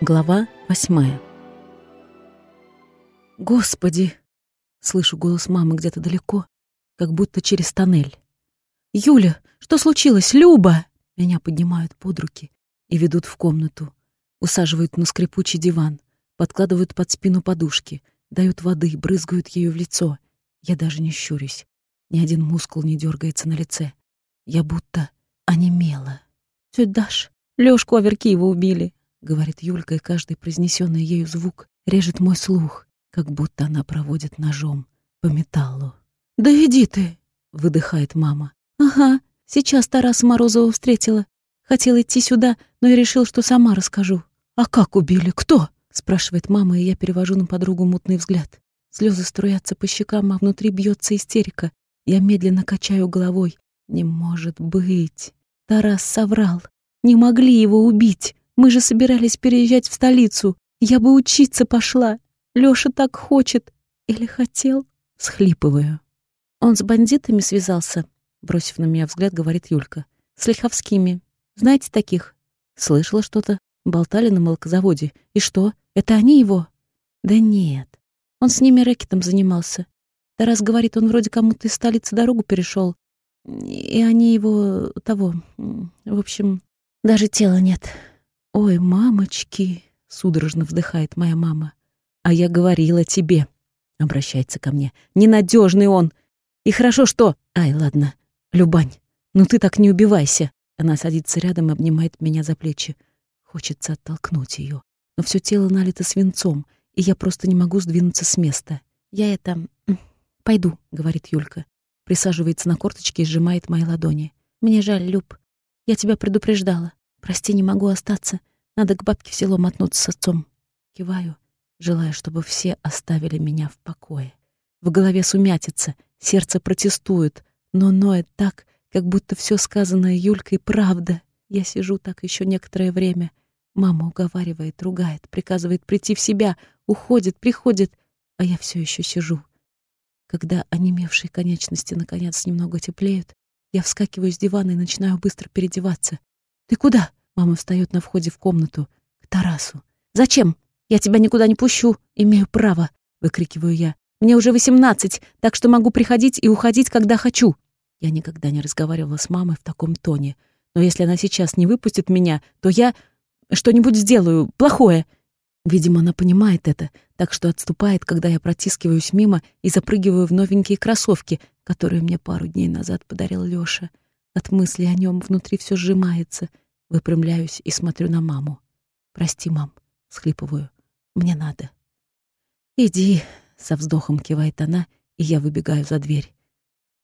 Глава восьмая. «Господи!» — слышу голос мамы где-то далеко, как будто через тоннель. «Юля, что случилось? Люба!» Меня поднимают под руки и ведут в комнату. Усаживают на скрипучий диван, подкладывают под спину подушки, дают воды, брызгают ею в лицо. Я даже не щурюсь. Ни один мускул не дергается на лице. Я будто онемела. «Тётя Даш, Лёшку Аверкиева убили. — говорит Юлька, и каждый произнесенный ею звук режет мой слух, как будто она проводит ножом по металлу. «Да иди ты!» — выдыхает мама. «Ага, сейчас Тараса Морозова встретила. Хотел идти сюда, но я решил, что сама расскажу». «А как убили? Кто?» — спрашивает мама, и я перевожу на подругу мутный взгляд. Слезы струятся по щекам, а внутри бьется истерика. Я медленно качаю головой. «Не может быть!» Тарас соврал. Не могли его убить. Мы же собирались переезжать в столицу. Я бы учиться пошла. Лёша так хочет. Или хотел?» Схлипываю. «Он с бандитами связался?» Бросив на меня взгляд, говорит Юлька. «С Лиховскими. Знаете таких?» «Слышала что-то. Болтали на молокозаводе. И что? Это они его?» «Да нет. Он с ними рэкетом занимался. Тарас говорит, он вроде кому-то из столицы дорогу перешел, И они его... того... В общем, даже тела нет. «Ой, мамочки!» — судорожно вздыхает моя мама. «А я говорила тебе!» — обращается ко мне. «Ненадежный он! И хорошо что...» «Ай, ладно, Любань, ну ты так не убивайся!» Она садится рядом и обнимает меня за плечи. Хочется оттолкнуть ее, но все тело налито свинцом, и я просто не могу сдвинуться с места. «Я это... пойду», — говорит Юлька. Присаживается на корточки и сжимает мои ладони. «Мне жаль, Люб. Я тебя предупреждала. Прости, не могу остаться. Надо к бабке в село мотнуться с отцом. Киваю, желая, чтобы все оставили меня в покое. В голове сумятится, сердце протестует, но ноет так, как будто все сказанное Юлькой правда. Я сижу так еще некоторое время. Мама уговаривает, ругает, приказывает прийти в себя, уходит, приходит, а я все еще сижу. Когда онемевшие конечности наконец немного теплеют, я вскакиваю с дивана и начинаю быстро переодеваться. «Ты куда?» Мама встает на входе в комнату. К Тарасу. «Зачем? Я тебя никуда не пущу. Имею право!» Выкрикиваю я. «Мне уже восемнадцать, так что могу приходить и уходить, когда хочу!» Я никогда не разговаривала с мамой в таком тоне. Но если она сейчас не выпустит меня, то я что-нибудь сделаю плохое. Видимо, она понимает это, так что отступает, когда я протискиваюсь мимо и запрыгиваю в новенькие кроссовки, которые мне пару дней назад подарил Лёша. От мысли о нем внутри все сжимается. Выпрямляюсь и смотрю на маму. «Прости, мам», — схлипываю. «Мне надо». «Иди», — со вздохом кивает она, и я выбегаю за дверь.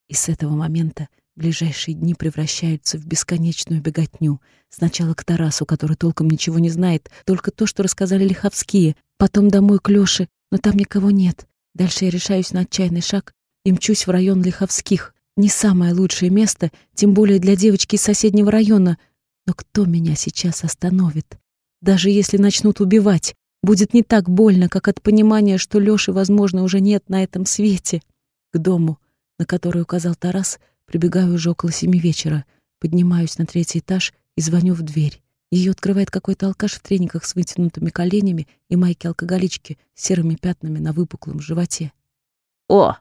И с этого момента ближайшие дни превращаются в бесконечную беготню. Сначала к Тарасу, который толком ничего не знает, только то, что рассказали Лиховские, потом домой к Лёше, но там никого нет. Дальше я решаюсь на отчаянный шаг и мчусь в район Лиховских. Не самое лучшее место, тем более для девочки из соседнего района. Но кто меня сейчас остановит? Даже если начнут убивать, будет не так больно, как от понимания, что Лёши, возможно, уже нет на этом свете. К дому, на который указал Тарас, прибегаю уже около семи вечера, поднимаюсь на третий этаж и звоню в дверь. Ее открывает какой-то алкаш в трениках с вытянутыми коленями и майки алкоголички с серыми пятнами на выпуклом животе. «О,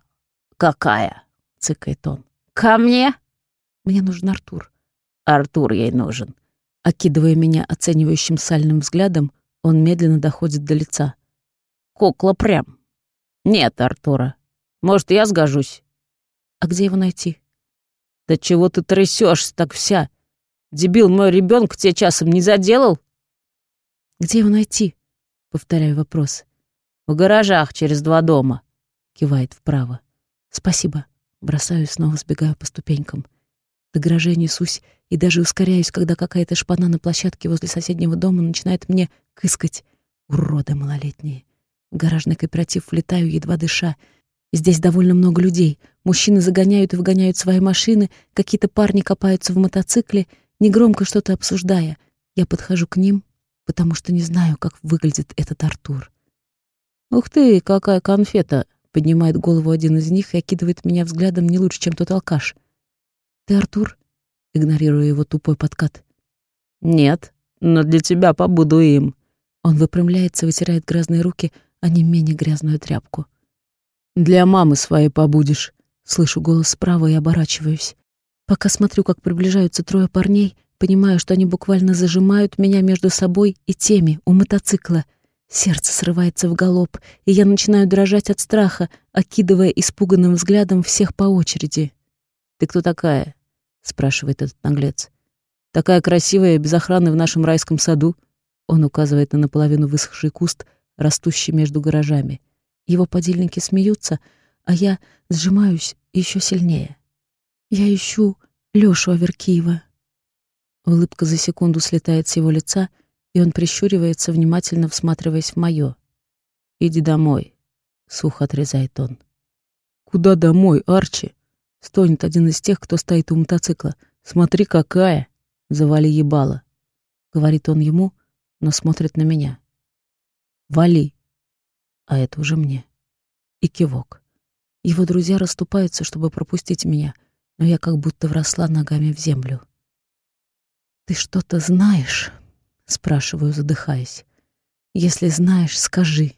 какая!» цыкает он. «Ко мне?» «Мне нужен Артур». «Артур ей нужен». Окидывая меня оценивающим сальным взглядом, он медленно доходит до лица. «Кукла прям». «Нет, Артура. Может, я сгожусь?» «А где его найти?» «Да чего ты трясешься так вся? Дебил мой ребенка тебе часом не заделал?» «Где его найти?» — повторяю вопрос. «В гаражах через два дома», — кивает вправо. «Спасибо». Бросаю и снова сбегаю по ступенькам. До гаража несусь и даже ускоряюсь, когда какая-то шпана на площадке возле соседнего дома начинает мне кыскать. Уроды малолетние. В гаражный кооператив влетаю, едва дыша. Здесь довольно много людей. Мужчины загоняют и выгоняют свои машины, какие-то парни копаются в мотоцикле, негромко что-то обсуждая. Я подхожу к ним, потому что не знаю, как выглядит этот Артур. «Ух ты, какая конфета!» Поднимает голову один из них и окидывает меня взглядом не лучше, чем тот алкаш. «Ты Артур?» Игнорируя его тупой подкат. «Нет, но для тебя побуду им. Он выпрямляется, вытирает грязные руки, а не менее грязную тряпку. «Для мамы своей побудешь», — слышу голос справа и оборачиваюсь. Пока смотрю, как приближаются трое парней, понимаю, что они буквально зажимают меня между собой и теми у мотоцикла. Сердце срывается в галоп, и я начинаю дрожать от страха, окидывая испуганным взглядом всех по очереди. «Ты кто такая?» — спрашивает этот наглец. «Такая красивая, без охраны в нашем райском саду?» Он указывает на наполовину высохший куст, растущий между гаражами. Его подельники смеются, а я сжимаюсь еще сильнее. Я ищу Лёшу Аверкиева. Улыбка за секунду слетает с его лица, и он прищуривается, внимательно всматриваясь в моё. «Иди домой», — сухо отрезает он. «Куда домой, Арчи?» — стонет один из тех, кто стоит у мотоцикла. «Смотри, какая!» — завали ебало. Говорит он ему, но смотрит на меня. «Вали!» А это уже мне. И кивок. Его друзья расступаются, чтобы пропустить меня — но я как будто вросла ногами в землю. «Ты что-то знаешь?» — спрашиваю, задыхаясь. «Если знаешь, скажи,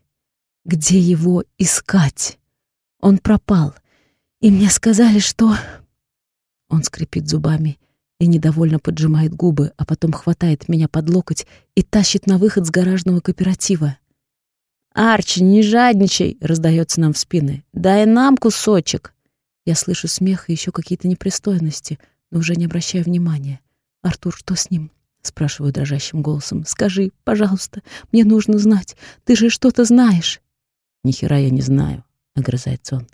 где его искать? Он пропал, и мне сказали, что...» Он скрипит зубами и недовольно поджимает губы, а потом хватает меня под локоть и тащит на выход с гаражного кооператива. «Арчи, не жадничай!» — раздается нам в спины. «Дай нам кусочек!» Я слышу смех и еще какие-то непристойности, но уже не обращаю внимания. «Артур, что с ним?» — спрашиваю дрожащим голосом. «Скажи, пожалуйста, мне нужно знать. Ты же что-то знаешь». «Ни хера я не знаю», — огрызается он.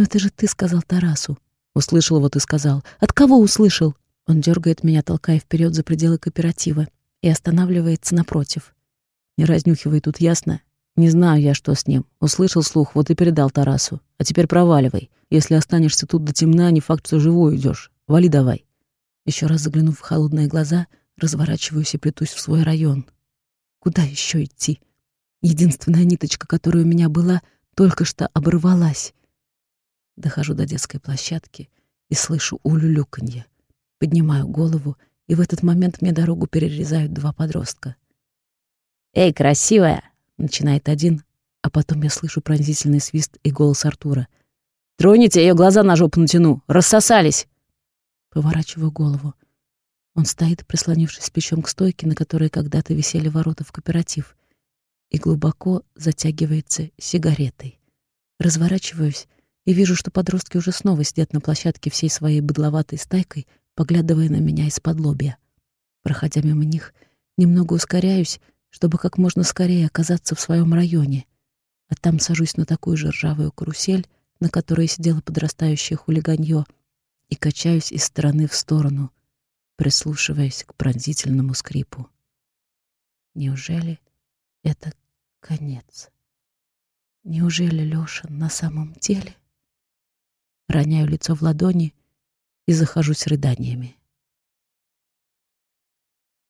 «Но это же ты сказал Тарасу». «Услышал его, ты сказал». «От кого услышал?» Он дергает меня, толкая вперед за пределы кооператива и останавливается напротив. Не разнюхивай тут, ясно? Не знаю я, что с ним. Услышал слух, вот и передал Тарасу. А теперь проваливай. Если останешься тут до темна, не факт, что живой уйдешь. Вали давай. Еще раз заглянув в холодные глаза, разворачиваюсь и плетусь в свой район. Куда еще идти? Единственная ниточка, которая у меня была, только что оборвалась. Дохожу до детской площадки и слышу улюлюканье. Поднимаю голову, и в этот момент мне дорогу перерезают два подростка. «Эй, красивая!» Начинает один, а потом я слышу пронзительный свист и голос Артура. «Троните, ее глаза на жопу натяну! Рассосались!» Поворачиваю голову. Он стоит, прислонившись плечом к стойке, на которой когда-то висели ворота в кооператив, и глубоко затягивается сигаретой. Разворачиваюсь и вижу, что подростки уже снова сидят на площадке всей своей быдловатой стайкой, поглядывая на меня из-под лобья. Проходя мимо них, немного ускоряюсь чтобы как можно скорее оказаться в своем районе, а там сажусь на такую же ржавую карусель, на которой сидело подрастающее хулиганье, и качаюсь из стороны в сторону, прислушиваясь к пронзительному скрипу. Неужели это конец? Неужели Лёша на самом деле? Роняю лицо в ладони и захожусь рыданиями.